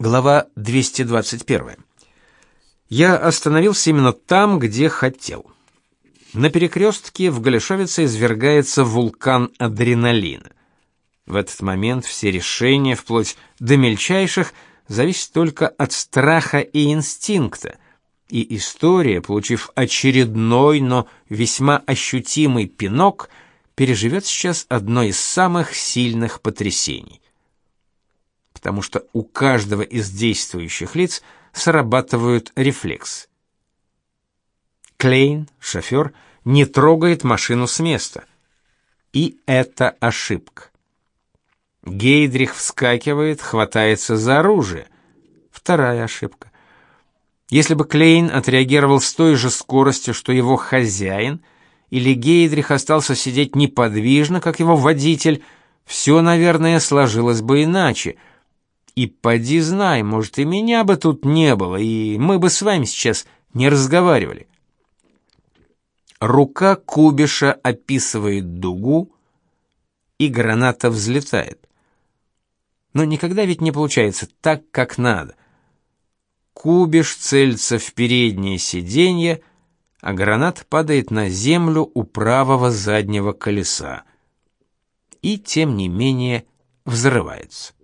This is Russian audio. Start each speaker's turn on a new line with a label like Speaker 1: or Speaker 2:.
Speaker 1: Глава 221. Я остановился именно там, где хотел. На перекрестке в Галишовице извергается вулкан адреналина. В этот момент все решения, вплоть до мельчайших, зависят только от страха и инстинкта. И история, получив очередной, но весьма ощутимый пинок, переживет сейчас одно из самых сильных потрясений потому что у каждого из действующих лиц срабатывают рефлекс. Клейн, шофер, не трогает машину с места. И это ошибка. Гейдрих вскакивает, хватается за оружие. Вторая ошибка. Если бы Клейн отреагировал с той же скоростью, что его хозяин, или Гейдрих остался сидеть неподвижно, как его водитель, все, наверное, сложилось бы иначе — и поди знай, может, и меня бы тут не было, и мы бы с вами сейчас не разговаривали. Рука Кубиша описывает дугу, и граната взлетает. Но никогда ведь не получается так, как надо. Кубиш целится в переднее сиденье, а гранат падает на землю у правого заднего колеса. И тем не менее взрывается.